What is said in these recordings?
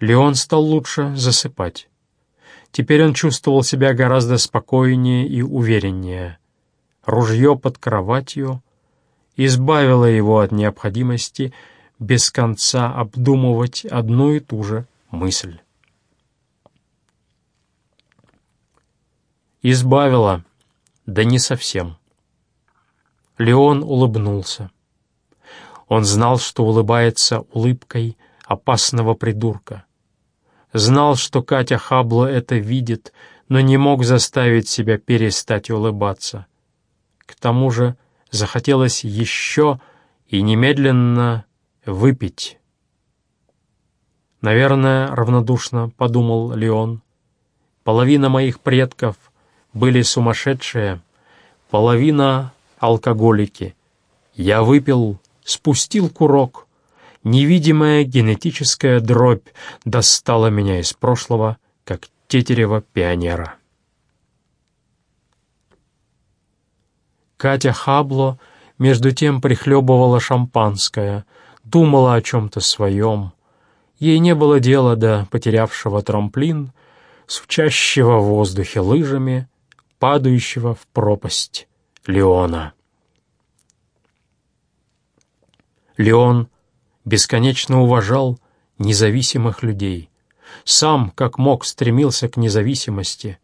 Леон стал лучше засыпать. Теперь он чувствовал себя гораздо спокойнее и увереннее. Ружье под кроватью избавило его от необходимости без конца обдумывать одну и ту же мысль. Избавило, да не совсем. Леон улыбнулся. Он знал, что улыбается улыбкой опасного придурка. Знал, что Катя Хабло это видит, но не мог заставить себя перестать улыбаться. К тому же захотелось еще и немедленно выпить. «Наверное, равнодушно», — подумал Леон. «Половина моих предков были сумасшедшие, половина — алкоголики. Я выпил, спустил курок, Невидимая генетическая дробь достала меня из прошлого, как тетерева пионера. Катя Хабло между тем прихлебывала шампанское, думала о чем-то своем. Ей не было дела до потерявшего трамплин, сучащего в воздухе лыжами, падающего в пропасть Леона. Леон бесконечно уважал независимых людей. Сам, как мог, стремился к независимости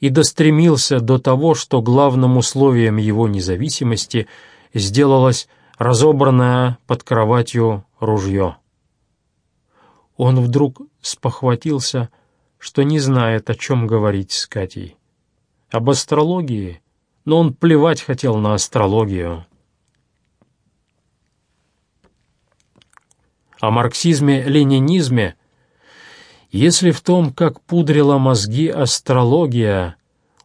и достремился до того, что главным условием его независимости сделалось разобранное под кроватью ружье. Он вдруг спохватился, что не знает, о чем говорить с Катей. Об астрологии, но он плевать хотел на астрологию. О марксизме-ленинизме, если в том, как пудрила мозги астрология,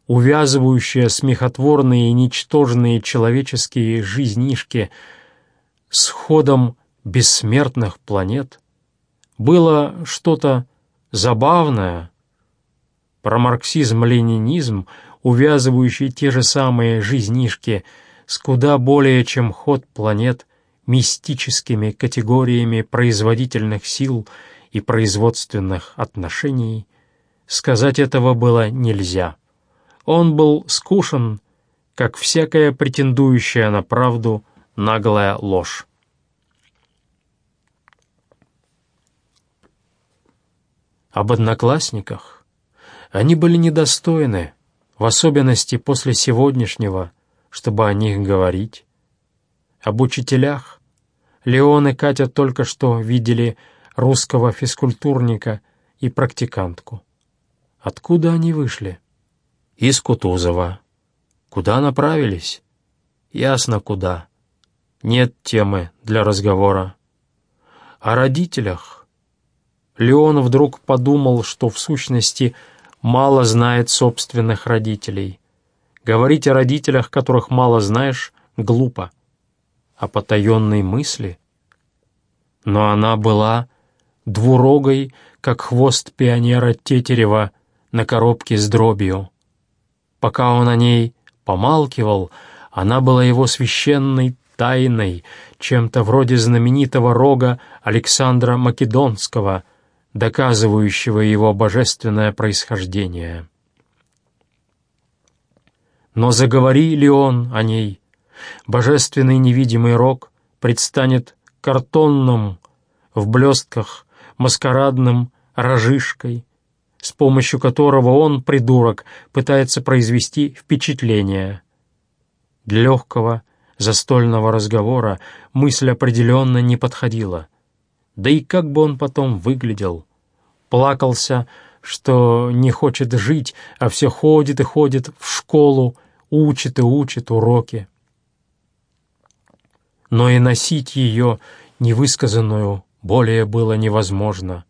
увязывающая смехотворные и ничтожные человеческие жизнишки с ходом бессмертных планет, было что-то забавное. Про марксизм-ленинизм, увязывающий те же самые жизнишки с куда более чем ход планет – мистическими категориями производительных сил и производственных отношений, сказать этого было нельзя. Он был скушен, как всякая претендующая на правду наглая ложь. Об одноклассниках они были недостойны, в особенности после сегодняшнего, чтобы о них говорить. Об учителях Леон и Катя только что видели русского физкультурника и практикантку. Откуда они вышли? Из Кутузова. Куда направились? Ясно, куда. Нет темы для разговора. О родителях. Леон вдруг подумал, что в сущности мало знает собственных родителей. Говорить о родителях, которых мало знаешь, глупо о потаенной мысли. Но она была двурогой, как хвост пионера Тетерева на коробке с дробью. Пока он о ней помалкивал, она была его священной тайной, чем-то вроде знаменитого рога Александра Македонского, доказывающего его божественное происхождение. Но заговори ли он о ней, Божественный невидимый рог предстанет картонным в блестках, маскарадным рожишкой, с помощью которого он, придурок, пытается произвести впечатление. Для легкого застольного разговора мысль определенно не подходила. Да и как бы он потом выглядел? Плакался, что не хочет жить, а все ходит и ходит в школу, учит и учит уроки но и носить ее, невысказанную, более было невозможно.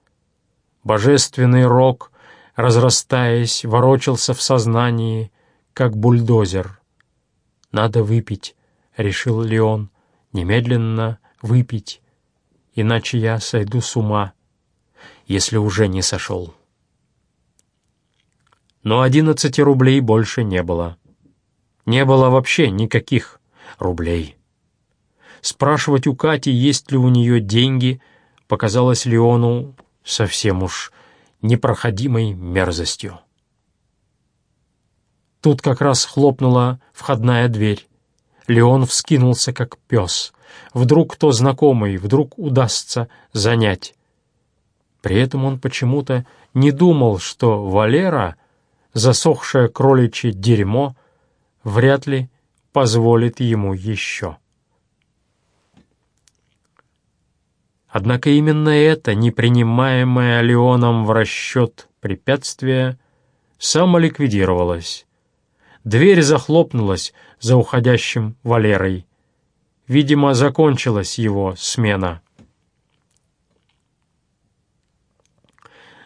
Божественный рок, разрастаясь, ворочался в сознании, как бульдозер. «Надо выпить», — решил Леон, — «немедленно выпить, иначе я сойду с ума, если уже не сошел». Но одиннадцати рублей больше не было. Не было вообще никаких рублей. Спрашивать у Кати, есть ли у нее деньги, показалось Леону совсем уж непроходимой мерзостью. Тут как раз хлопнула входная дверь. Леон вскинулся, как пес. Вдруг кто знакомый, вдруг удастся занять. При этом он почему-то не думал, что Валера, засохшее кроличье дерьмо, вряд ли позволит ему еще. Однако именно это, непринимаемое Леоном в расчет препятствие, самоликвидировалось. Дверь захлопнулась за уходящим Валерой. Видимо, закончилась его смена.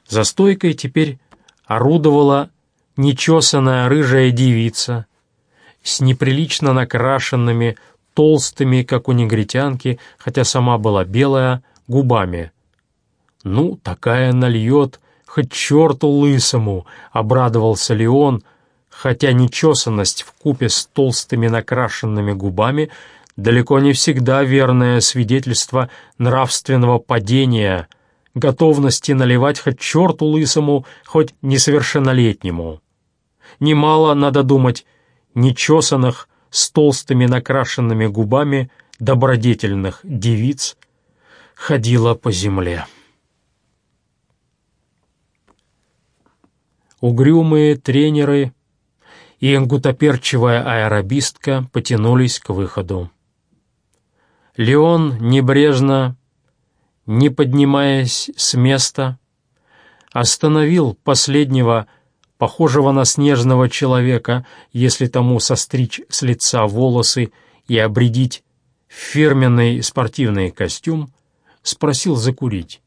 За стойкой теперь орудовала нечесанная рыжая девица с неприлично накрашенными, толстыми, как у негритянки, хотя сама была белая, губами. «Ну, такая нальет, хоть черту лысому!» — обрадовался Леон, хотя нечесанность купе с толстыми накрашенными губами далеко не всегда верное свидетельство нравственного падения, готовности наливать хоть черту лысому, хоть несовершеннолетнему. Немало, надо думать, нечесанных с толстыми накрашенными губами добродетельных девиц ходила по земле. Угрюмые тренеры и гутоперчивая аэробистка потянулись к выходу. Леон небрежно, не поднимаясь с места, остановил последнего, похожего на снежного человека, если тому состричь с лица волосы и обредить фирменный спортивный костюм, спросил закурить.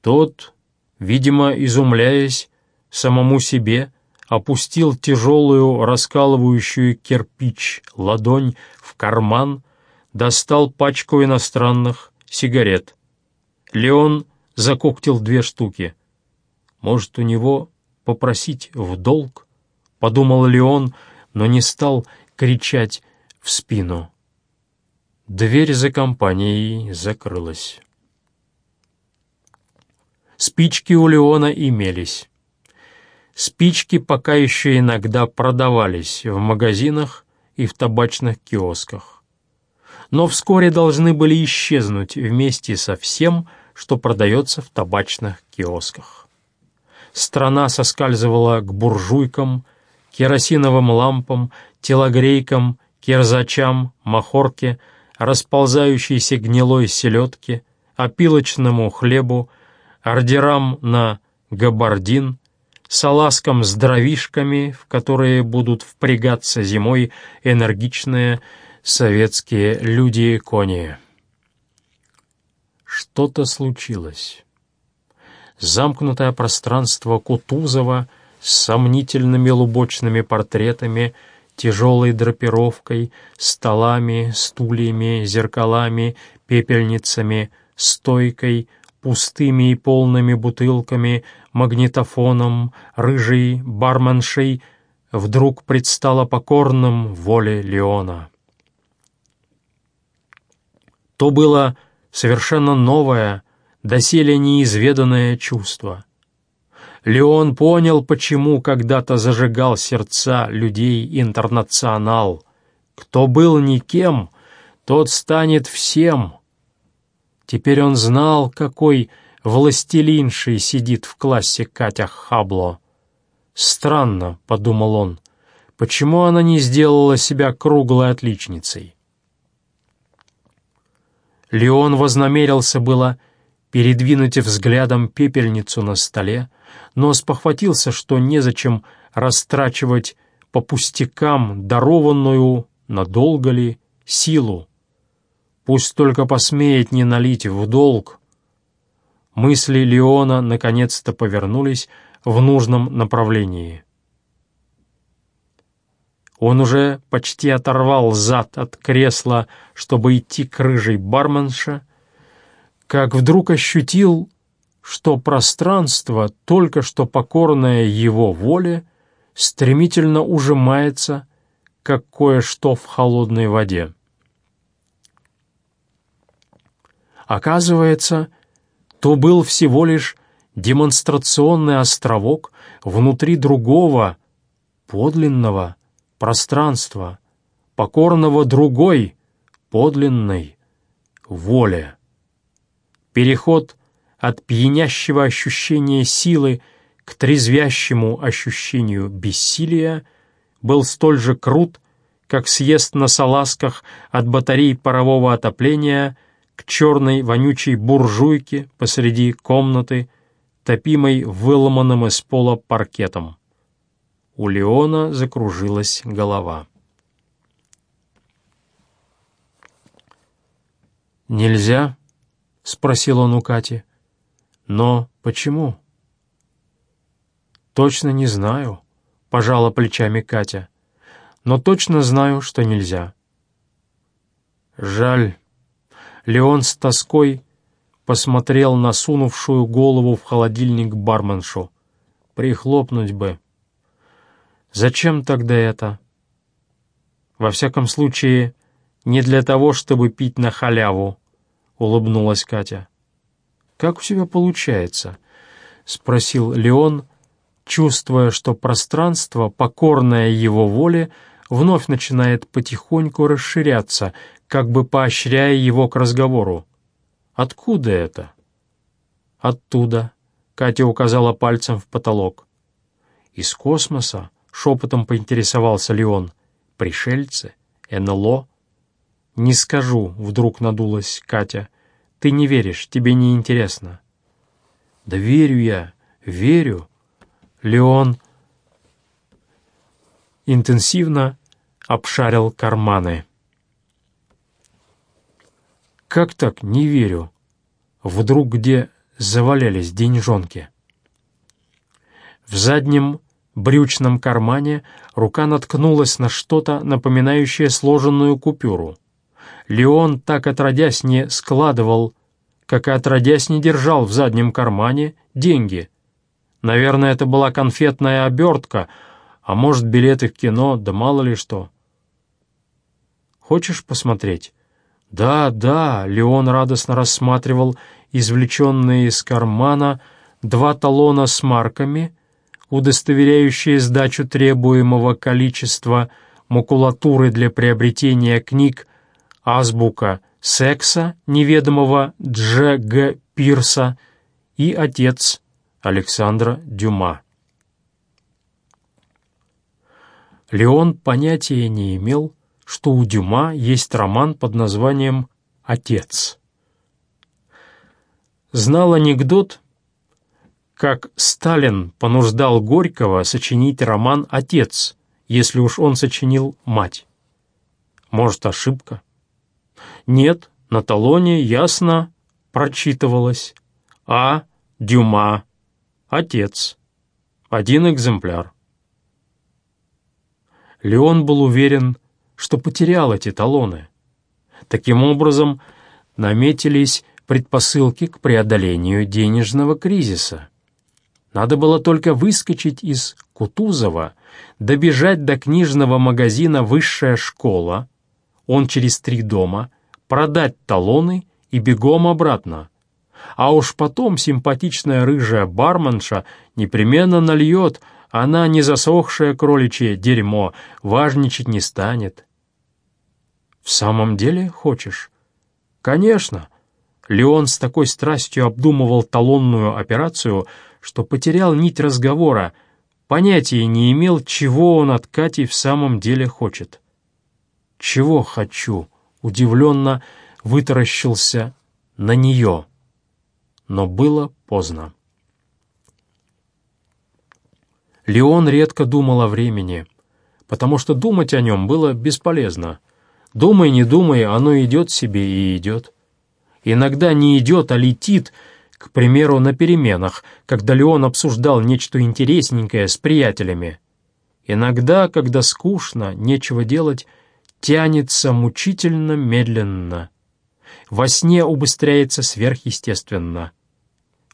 Тот, видимо, изумляясь самому себе, опустил тяжелую, раскалывающую кирпич ладонь в карман, достал пачку иностранных сигарет. Леон закоктил две штуки. Может, у него попросить в долг? Подумал Леон, но не стал кричать в спину. Дверь за компанией закрылась. Спички у Леона имелись. Спички пока еще иногда продавались в магазинах и в табачных киосках. Но вскоре должны были исчезнуть вместе со всем, что продается в табачных киосках. Страна соскальзывала к буржуйкам, керосиновым лампам, телогрейкам, кирзачам, махорке, расползающейся гнилой селедке, опилочному хлебу, ордерам на габардин, салазкам с дровишками, в которые будут впрягаться зимой энергичные советские люди-кони. Что-то случилось. Замкнутое пространство Кутузова с сомнительными лубочными портретами, тяжелой драпировкой, столами, стульями, зеркалами, пепельницами, стойкой, пустыми и полными бутылками, магнитофоном, рыжей барменшей вдруг предстала покорным воле Леона. То было совершенно новое, доселе неизведанное чувство. Леон понял, почему когда-то зажигал сердца людей интернационал. Кто был никем, тот станет всем. Теперь он знал, какой властелиншей сидит в классе Катя Хабло. «Странно», — подумал он, — «почему она не сделала себя круглой отличницей?» Леон вознамерился было передвинуть взглядом пепельницу на столе, но спохватился, что незачем растрачивать по пустякам дарованную, надолго ли, силу. Пусть только посмеет не налить в долг, Мысли Леона наконец-то повернулись в нужном направлении. Он уже почти оторвал зад от кресла, чтобы идти к рыжей барменше, как вдруг ощутил, что пространство, только что покорное его воле, стремительно ужимается, как кое-что в холодной воде. Оказывается, то был всего лишь демонстрационный островок внутри другого, подлинного пространства, покорного другой, подлинной воле. Переход от пьянящего ощущения силы к трезвящему ощущению бессилия был столь же крут, как съезд на салазках от батарей парового отопления к черной вонючей буржуйке посреди комнаты, топимой выломанным из пола паркетом. У Леона закружилась голова. «Нельзя?» — спросил он у Кати. «Но почему?» «Точно не знаю», — пожала плечами Катя. «Но точно знаю, что нельзя». «Жаль». Леон с тоской посмотрел на сунувшую голову в холодильник барменшу. «Прихлопнуть бы». «Зачем тогда это?» «Во всяком случае, не для того, чтобы пить на халяву», — улыбнулась Катя. «Как у тебя получается?» — спросил Леон, чувствуя, что пространство, покорное его воле, вновь начинает потихоньку расширяться, как бы поощряя его к разговору. «Откуда это?» «Оттуда», — Катя указала пальцем в потолок. «Из космоса?» — шепотом поинтересовался Леон. «Пришельцы? НЛО?» «Не скажу», — вдруг надулась Катя. «Ты не веришь, тебе не интересно». «Да верю я, верю». Леон интенсивно обшарил карманы. «Как так, не верю? Вдруг где завалялись деньжонки?» В заднем брючном кармане рука наткнулась на что-то, напоминающее сложенную купюру. Леон так отродясь не складывал, как и отродясь не держал в заднем кармане деньги. Наверное, это была конфетная обертка, а может, билеты в кино, да мало ли что. «Хочешь посмотреть?» «Да, да», — Леон радостно рассматривал извлеченные из кармана два талона с марками, удостоверяющие сдачу требуемого количества макулатуры для приобретения книг азбука секса неведомого Дж. Г. Пирса и отец Александра Дюма. Леон понятия не имел, что у Дюма есть роман под названием «Отец». Знал анекдот, как Сталин понуждал Горького сочинить роман «Отец», если уж он сочинил «Мать». Может, ошибка? Нет, на талоне ясно прочитывалось «А. Дюма. Отец. Один экземпляр». Леон был уверен, что потерял эти талоны. Таким образом, наметились предпосылки к преодолению денежного кризиса. Надо было только выскочить из Кутузова, добежать до книжного магазина «Высшая школа», он через три дома, продать талоны и бегом обратно. А уж потом симпатичная рыжая барменша непременно нальет, она не засохшее кроличье дерьмо, важничать не станет. «В самом деле хочешь?» «Конечно». Леон с такой страстью обдумывал талонную операцию, что потерял нить разговора, понятия не имел, чего он от Кати в самом деле хочет. «Чего хочу?» — удивленно вытаращился на нее. Но было поздно. Леон редко думал о времени, потому что думать о нем было бесполезно. Думай, не думай, оно идет себе и идет. Иногда не идет, а летит, к примеру, на переменах, когда Леон обсуждал нечто интересненькое с приятелями. Иногда, когда скучно, нечего делать, тянется мучительно медленно. Во сне убыстряется сверхъестественно.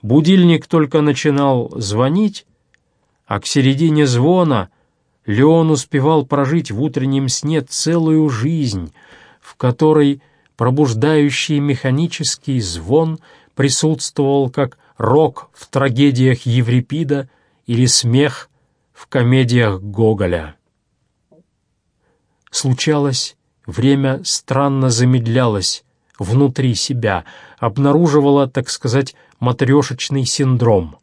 Будильник только начинал звонить, а к середине звона Леон успевал прожить в утреннем сне целую жизнь, в которой пробуждающий механический звон присутствовал как рок в трагедиях Еврипида или смех в комедиях Гоголя. Случалось, время странно замедлялось внутри себя, обнаруживало, так сказать, матрешечный синдром.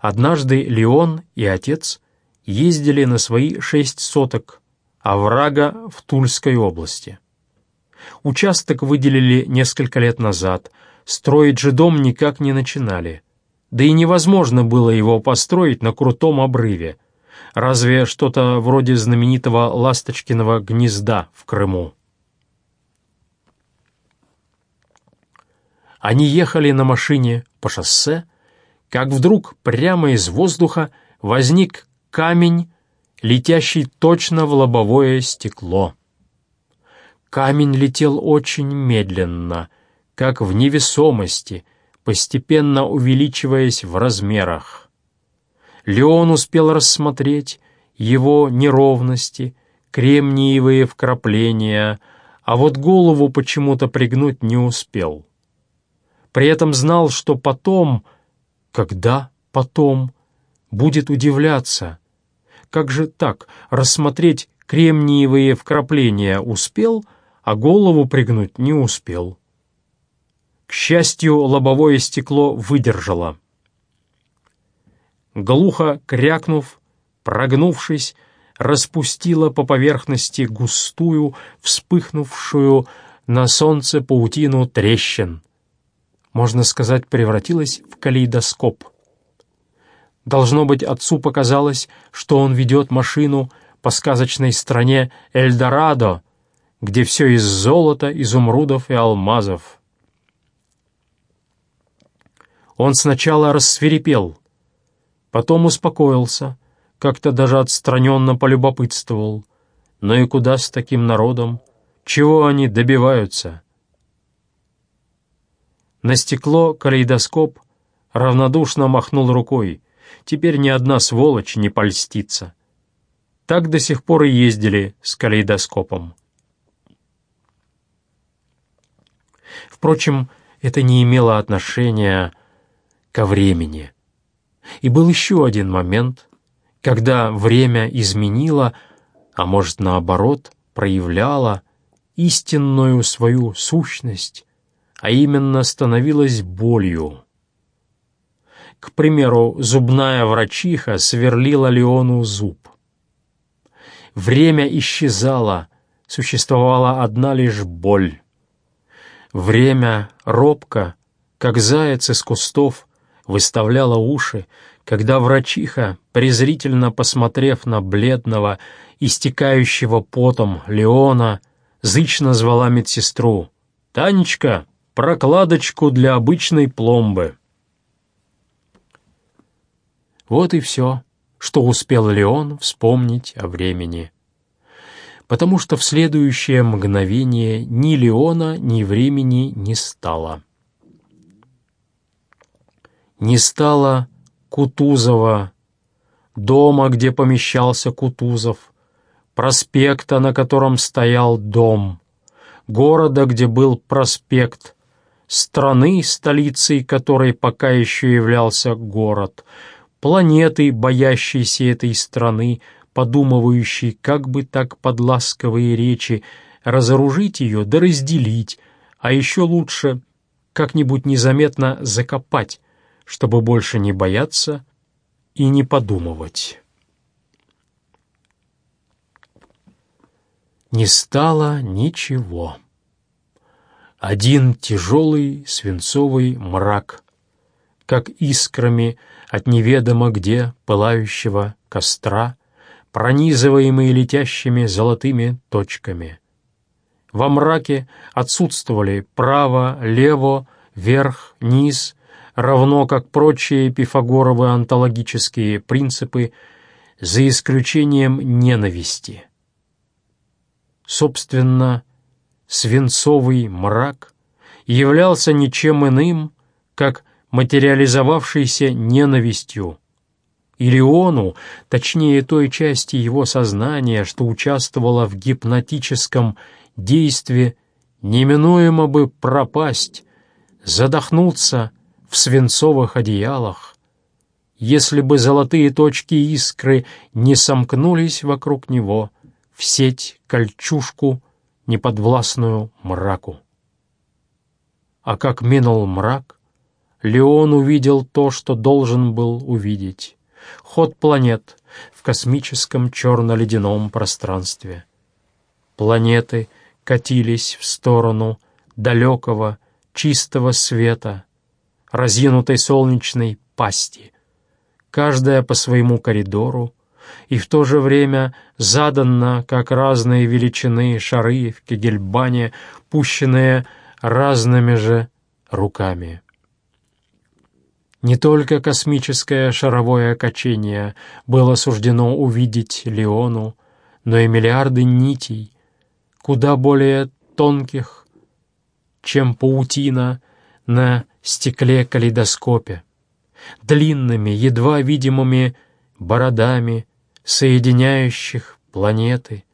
Однажды Леон и отец ездили на свои шесть соток оврага в Тульской области. Участок выделили несколько лет назад, строить же дом никак не начинали. Да и невозможно было его построить на крутом обрыве, разве что-то вроде знаменитого ласточкиного гнезда в Крыму. Они ехали на машине по шоссе, как вдруг прямо из воздуха возник камень, летящий точно в лобовое стекло. Камень летел очень медленно, как в невесомости, постепенно увеличиваясь в размерах. Леон успел рассмотреть его неровности, кремниевые вкрапления, а вот голову почему-то пригнуть не успел. При этом знал, что потом, когда потом, будет удивляться. Как же так, рассмотреть кремниевые вкрапления успел — а голову пригнуть не успел. К счастью, лобовое стекло выдержало. Глухо крякнув, прогнувшись, распустила по поверхности густую, вспыхнувшую на солнце паутину трещин. Можно сказать, превратилась в калейдоскоп. Должно быть, отцу показалось, что он ведет машину по сказочной стране Эльдорадо, где все из золота, изумрудов и алмазов. Он сначала рассверепел, потом успокоился, как-то даже отстраненно полюбопытствовал. Но и куда с таким народом? Чего они добиваются? На стекло калейдоскоп равнодушно махнул рукой. Теперь ни одна сволочь не польстится. Так до сих пор и ездили с калейдоскопом. Впрочем, это не имело отношения ко времени. И был еще один момент, когда время изменило, а может, наоборот, проявляло истинную свою сущность, а именно становилось болью. К примеру, зубная врачиха сверлила Леону зуб. Время исчезало, существовала одна лишь боль. Время робко, как заяц из кустов, выставляла уши, когда врачиха, презрительно посмотрев на бледного, истекающего потом Леона, зычно звала медсестру «Танечка, прокладочку для обычной пломбы». Вот и все, что успел Леон вспомнить о времени потому что в следующее мгновение ни Леона, ни времени не стало. Не стало Кутузова, дома, где помещался Кутузов, проспекта, на котором стоял дом, города, где был проспект, страны, столицей которой пока еще являлся город, планеты, боящейся этой страны, подумывающий, как бы так под ласковые речи разоружить ее да разделить, а еще лучше как-нибудь незаметно закопать, чтобы больше не бояться и не подумывать. Не стало ничего. Один тяжелый свинцовый мрак, как искрами от неведомо где пылающего костра, пронизываемые летящими золотыми точками. Во мраке отсутствовали право, лево, верх, низ, равно как прочие пифагоровы онтологические принципы, за исключением ненависти. Собственно, свинцовый мрак являлся ничем иным, как материализовавшейся ненавистью, Илиону, точнее той части его сознания, что участвовала в гипнотическом действии, неминуемо бы пропасть, задохнуться в свинцовых одеялах, если бы золотые точки искры не сомкнулись вокруг него в сеть кольчушку, неподвластную мраку. А как минул мрак, Леон увидел то, что должен был увидеть. Ход планет в космическом черно-ледяном пространстве. Планеты катились в сторону далекого, чистого света, разъянутой солнечной пасти, каждая по своему коридору, и в то же время заданно, как разные величины шары в кегельбане, пущенные разными же руками. Не только космическое шаровое качение было суждено увидеть Леону, но и миллиарды нитей, куда более тонких, чем паутина на стекле-калейдоскопе, длинными, едва видимыми бородами, соединяющих планеты,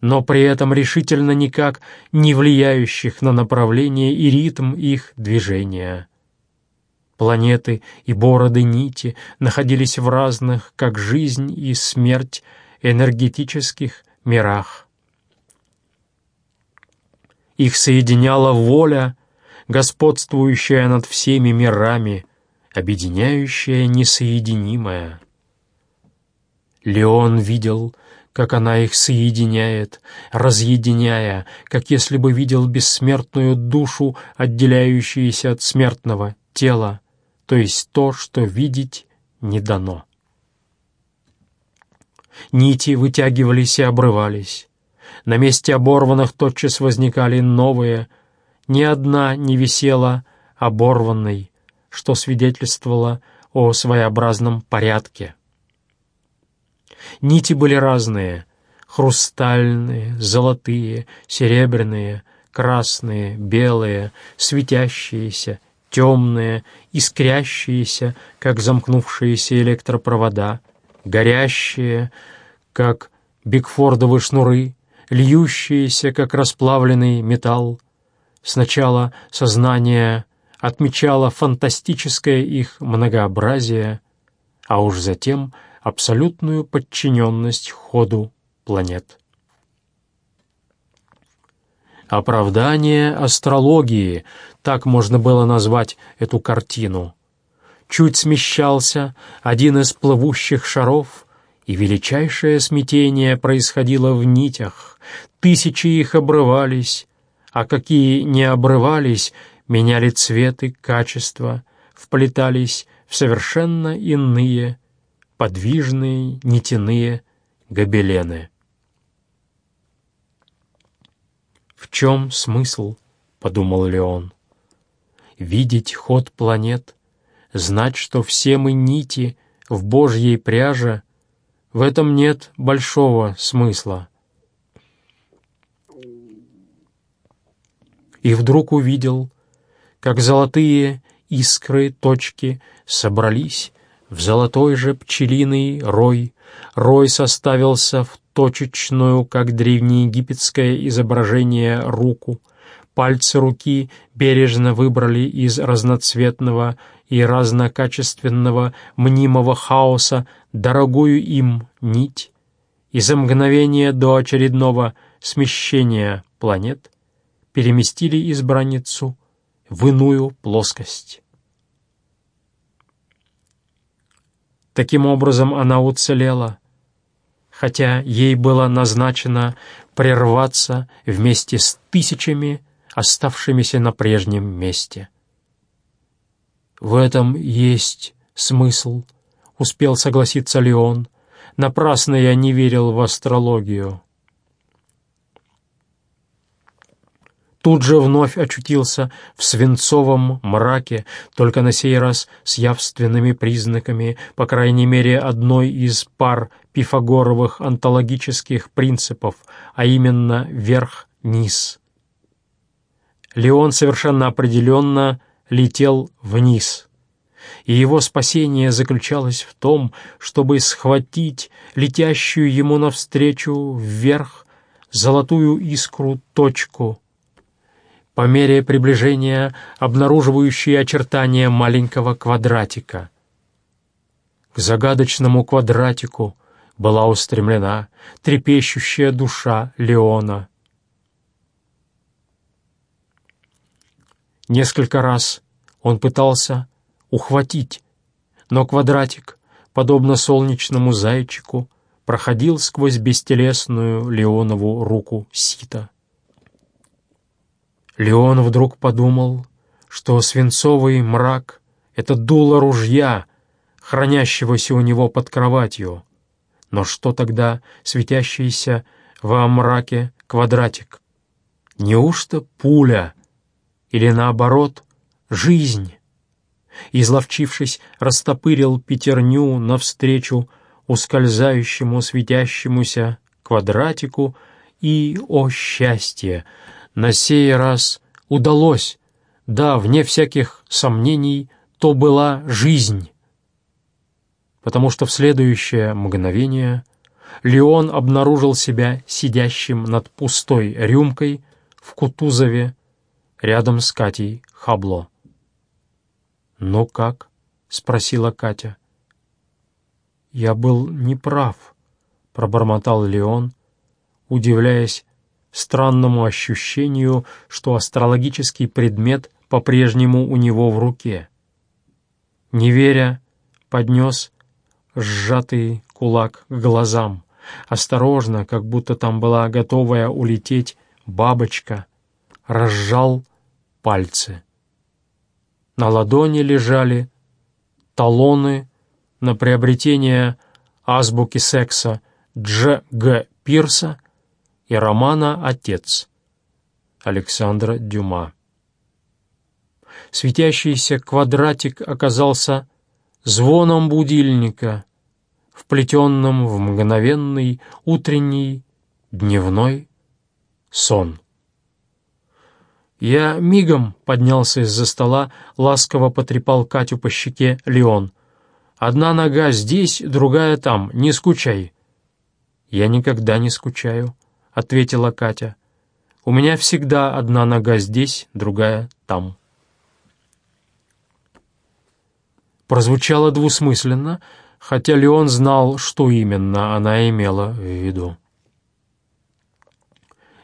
но при этом решительно никак не влияющих на направление и ритм их движения. Планеты и бороды нити находились в разных, как жизнь и смерть, энергетических мирах. Их соединяла воля, господствующая над всеми мирами, объединяющая несоединимое. Леон видел, как она их соединяет, разъединяя, как если бы видел бессмертную душу, отделяющуюся от смертного тела, то есть то, что видеть не дано. Нити вытягивались и обрывались. На месте оборванных тотчас возникали новые. Ни одна не висела оборванной, что свидетельствовало о своеобразном порядке. Нити были разные — хрустальные, золотые, серебряные, красные, белые, светящиеся, темные, искрящиеся, как замкнувшиеся электропровода, горящие, как бигфордовые шнуры, льющиеся, как расплавленный металл. Сначала сознание отмечало фантастическое их многообразие, а уж затем абсолютную подчиненность ходу планет. Оправдание астрологии, так можно было назвать эту картину. Чуть смещался один из плывущих шаров, и величайшее смятение происходило в нитях. Тысячи их обрывались, а какие не обрывались, меняли цветы, качества, вплетались в совершенно иные, подвижные, нитяные гобелены. «В чем смысл?» — подумал Леон. «Видеть ход планет, знать, что все мы нити в Божьей пряже, в этом нет большого смысла». И вдруг увидел, как золотые искры точки собрались в золотой же пчелиный рой. Рой составился в точечную, как древнеегипетское изображение, руку. Пальцы руки бережно выбрали из разноцветного и разнокачественного мнимого хаоса дорогую им нить, и за мгновение до очередного смещения планет переместили избранницу в иную плоскость. Таким образом она уцелела, хотя ей было назначено прерваться вместе с тысячами, оставшимися на прежнем месте. «В этом есть смысл», — успел согласиться Леон. «Напрасно я не верил в астрологию». Тут же вновь очутился в свинцовом мраке, только на сей раз с явственными признаками, по крайней мере, одной из пар пифагоровых онтологических принципов, а именно верх-низ. Леон совершенно определенно летел вниз, и его спасение заключалось в том, чтобы схватить летящую ему навстречу вверх золотую искру точку — по мере приближения обнаруживающие очертания маленького квадратика. К загадочному квадратику была устремлена трепещущая душа Леона. Несколько раз он пытался ухватить, но квадратик, подобно солнечному зайчику, проходил сквозь бестелесную Леонову руку сита. Леон вдруг подумал, что свинцовый мрак — это дуло ружья, хранящегося у него под кроватью. Но что тогда светящийся во мраке квадратик? Неужто пуля? Или наоборот, жизнь? Изловчившись, растопырил пятерню навстречу ускользающему светящемуся квадратику, и, о счастье, на сей раз удалось, да, вне всяких сомнений, то была жизнь. Потому что в следующее мгновение Леон обнаружил себя сидящим над пустой рюмкой в Кутузове рядом с Катей Хабло. «Ну как?» — спросила Катя. «Я был неправ», — пробормотал Леон, удивляясь странному ощущению, что астрологический предмет по-прежнему у него в руке. Не веря, поднес сжатый кулак к глазам, осторожно, как будто там была готовая улететь бабочка, разжал пальцы. На ладони лежали талоны на приобретение азбуки секса Дж. Г. Пирса и романа «Отец» Александра Дюма. Светящийся квадратик оказался звоном будильника, вплетенным в мгновенный утренний дневной сон. Я мигом поднялся из-за стола, ласково потрепал Катю по щеке Леон. «Одна нога здесь, другая там, не скучай». «Я никогда не скучаю», ответила Катя. «У меня всегда одна нога здесь, другая там». Прозвучало двусмысленно, хотя Леон знал, что именно она имела в виду.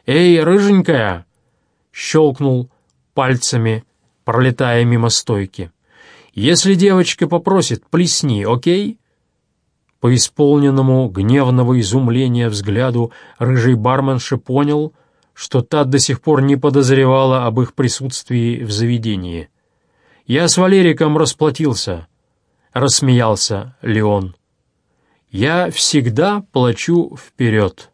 «Эй, рыженькая!» — щелкнул пальцами, пролетая мимо стойки. «Если девочка попросит, плесни, окей?» По исполненному гневного изумления взгляду рыжий барменши понял, что та до сих пор не подозревала об их присутствии в заведении. «Я с Валериком расплатился», — рассмеялся Леон. «Я всегда плачу вперед».